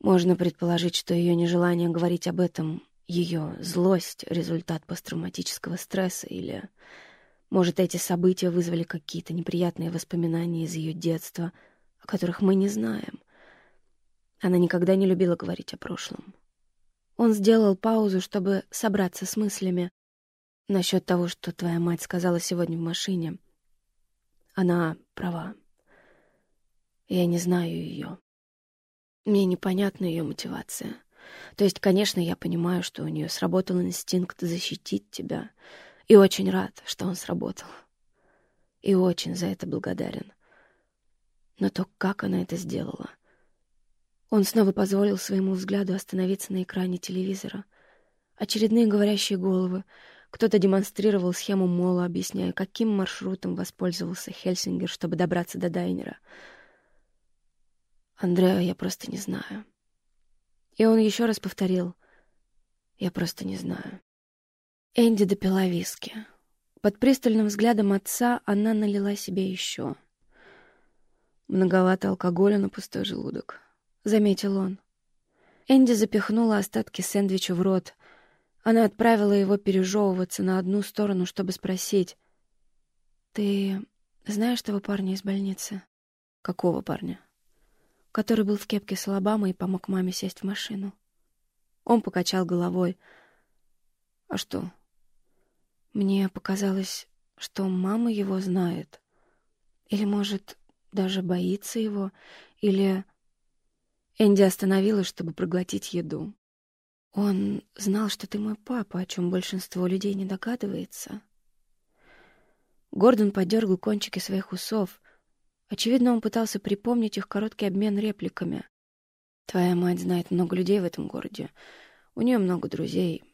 Можно предположить, что ее нежелание говорить об этом, ее злость — результат посттравматического стресса или... Может, эти события вызвали какие-то неприятные воспоминания из ее детства, о которых мы не знаем — она никогда не любила говорить о прошлом. Он сделал паузу, чтобы собраться с мыслями насчет того, что твоя мать сказала сегодня в машине. Она права. Я не знаю ее. Мне непонятна ее мотивация. То есть, конечно, я понимаю, что у нее сработал инстинкт защитить тебя. И очень рад, что он сработал. И очень за это благодарен. Но то, как она это сделала, он снова позволил своему взгляду остановиться на экране телевизора. Очередные говорящие головы, Кто-то демонстрировал схему Мола, объясняя, каким маршрутом воспользовался Хельсингер, чтобы добраться до Дайнера. Андреа я просто не знаю. И он еще раз повторил. Я просто не знаю. Энди допила виски. Под пристальным взглядом отца она налила себе еще. Многовато алкоголя на пустой желудок, — заметил он. Энди запихнула остатки сэндвича в рот. Она отправила его пережевываться на одну сторону, чтобы спросить. «Ты знаешь того парня из больницы?» «Какого парня?» «Который был в кепке с Алабамой и помог маме сесть в машину». Он покачал головой. «А что?» «Мне показалось, что мама его знает. Или, может, даже боится его, или Энди остановилась, чтобы проглотить еду. «Он знал, что ты мой папа, о чем большинство людей не догадывается». Гордон подергал кончики своих усов. Очевидно, он пытался припомнить их короткий обмен репликами. «Твоя мать знает много людей в этом городе. У нее много друзей,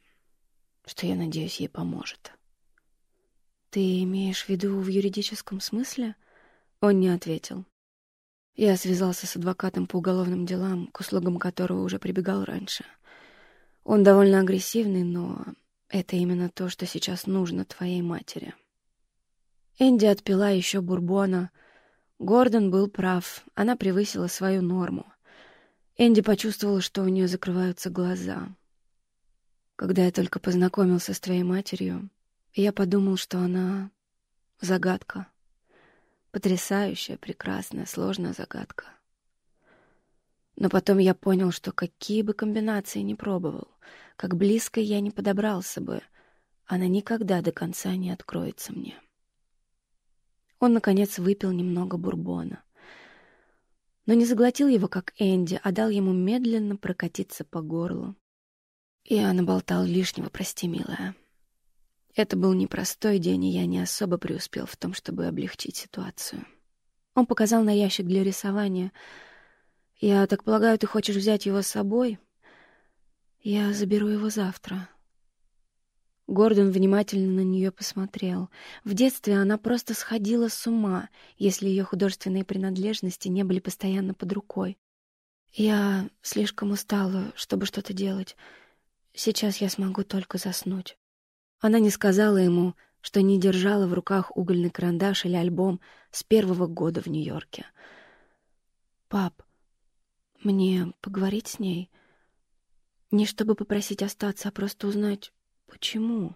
что, я надеюсь, ей поможет». «Ты имеешь в виду в юридическом смысле?» Он не ответил. Я связался с адвокатом по уголовным делам, к услугам которого уже прибегал раньше. Он довольно агрессивный, но это именно то, что сейчас нужно твоей матери. Энди отпила еще бурбона. Гордон был прав, она превысила свою норму. Энди почувствовала, что у нее закрываются глаза. Когда я только познакомился с твоей матерью, я подумал, что она загадка. Потрясающая, прекрасная, сложная загадка. Но потом я понял, что какие бы комбинации ни пробовал, как близко я не подобрался бы, она никогда до конца не откроется мне. Он, наконец, выпил немного бурбона. Но не заглотил его, как Энди, а дал ему медленно прокатиться по горлу. Я наболтал лишнего, прости, милая. Это был непростой день, и я не особо преуспел в том, чтобы облегчить ситуацию. Он показал на ящик для рисования. «Я так полагаю, ты хочешь взять его с собой?» «Я заберу его завтра». Гордон внимательно на нее посмотрел. В детстве она просто сходила с ума, если ее художественные принадлежности не были постоянно под рукой. «Я слишком устала, чтобы что-то делать. Сейчас я смогу только заснуть». Она не сказала ему, что не держала в руках угольный карандаш или альбом с первого года в Нью-Йорке. «Пап, мне поговорить с ней? Не чтобы попросить остаться, а просто узнать, почему?»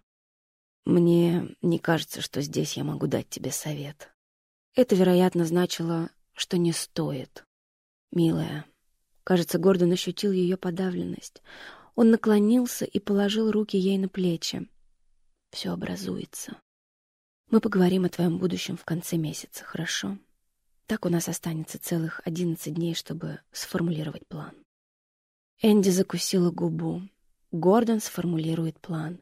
«Мне не кажется, что здесь я могу дать тебе совет. Это, вероятно, значило, что не стоит. Милая». Кажется, Гордон ощутил ее подавленность. Он наклонился и положил руки ей на плечи все образуется. Мы поговорим о твоем будущем в конце месяца, хорошо? Так у нас останется целых одиннадцать дней, чтобы сформулировать план. Энди закусила губу. Гордон сформулирует план.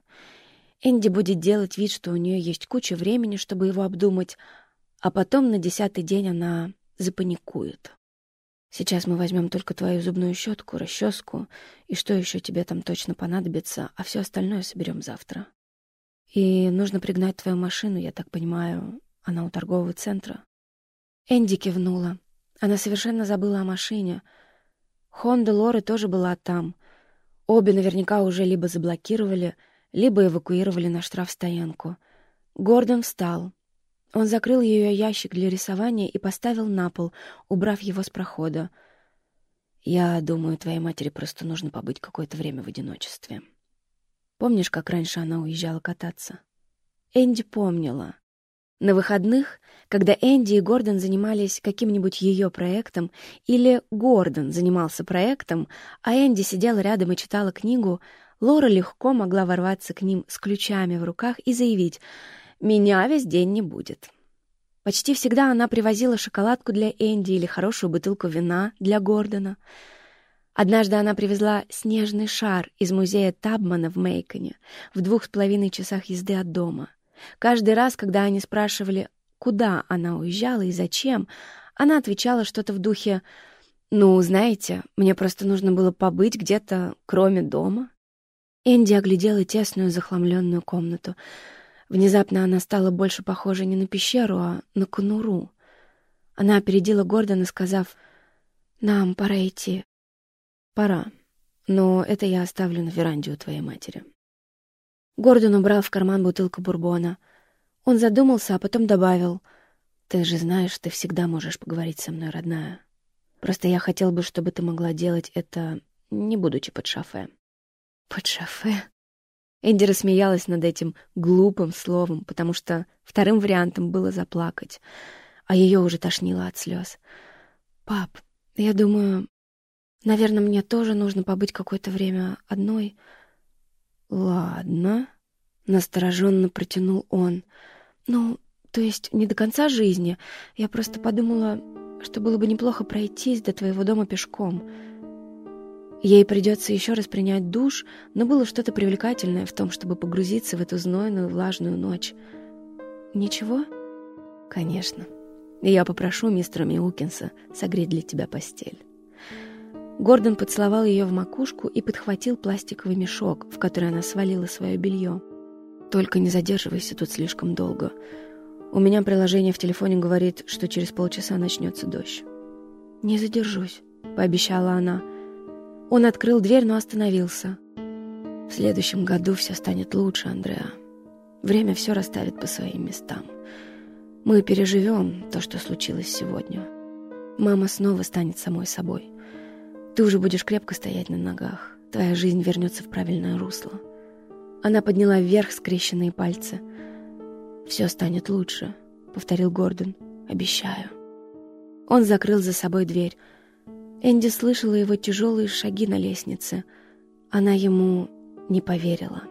Энди будет делать вид, что у нее есть куча времени, чтобы его обдумать, а потом на десятый день она запаникует. Сейчас мы возьмем только твою зубную щетку, расческу и что еще тебе там точно понадобится, а все остальное соберем завтра. И нужно пригнать твою машину, я так понимаю, она у торгового центра. Энди кивнула. Она совершенно забыла о машине. Хонда Лоры тоже была там. Обе наверняка уже либо заблокировали, либо эвакуировали на штрафстоянку. Гордон встал. Он закрыл ее ящик для рисования и поставил на пол, убрав его с прохода. «Я думаю, твоей матери просто нужно побыть какое-то время в одиночестве». Помнишь, как раньше она уезжала кататься? Энди помнила. На выходных, когда Энди и Гордон занимались каким-нибудь ее проектом, или Гордон занимался проектом, а Энди сидела рядом и читала книгу, Лора легко могла ворваться к ним с ключами в руках и заявить «Меня весь день не будет». Почти всегда она привозила шоколадку для Энди или хорошую бутылку вина для Гордона — Однажды она привезла снежный шар из музея Табмана в Мейконе в двух с половиной часах езды от дома. Каждый раз, когда они спрашивали, куда она уезжала и зачем, она отвечала что-то в духе «Ну, знаете, мне просто нужно было побыть где-то, кроме дома». Энди оглядела тесную захламленную комнату. Внезапно она стала больше похожа не на пещеру, а на конуру. Она опередила Гордона, сказав, «Нам пора идти». «Пора, но это я оставлю на веранде у твоей матери». Гордон убрал в карман бутылку бурбона. Он задумался, а потом добавил, «Ты же знаешь, ты всегда можешь поговорить со мной, родная. Просто я хотел бы, чтобы ты могла делать это, не будучи под шофе». «Под шофе?» Энди рассмеялась над этим глупым словом, потому что вторым вариантом было заплакать, а ее уже тошнило от слез. «Пап, я думаю, наверное, мне тоже нужно побыть какое-то время одной». «Ладно», — настороженно протянул он. «Ну, то есть не до конца жизни. Я просто подумала, что было бы неплохо пройтись до твоего дома пешком». Ей придется еще раз принять душ, но было что-то привлекательное в том, чтобы погрузиться в эту знойную влажную ночь. «Ничего?» «Конечно. Я попрошу мистера Миукинса согреть для тебя постель». Гордон поцеловал ее в макушку и подхватил пластиковый мешок, в который она свалила свое белье. «Только не задерживайся тут слишком долго. У меня приложение в телефоне говорит, что через полчаса начнется дождь». «Не задержусь», — пообещала она. Он открыл дверь, но остановился. «В следующем году все станет лучше, Андреа. Время все расставит по своим местам. Мы переживем то, что случилось сегодня. Мама снова станет самой собой». Ты уже будешь крепко стоять на ногах. Твоя жизнь вернется в правильное русло. Она подняла вверх скрещенные пальцы. «Все станет лучше», — повторил Гордон. «Обещаю». Он закрыл за собой дверь. Энди слышала его тяжелые шаги на лестнице. Она ему не поверила.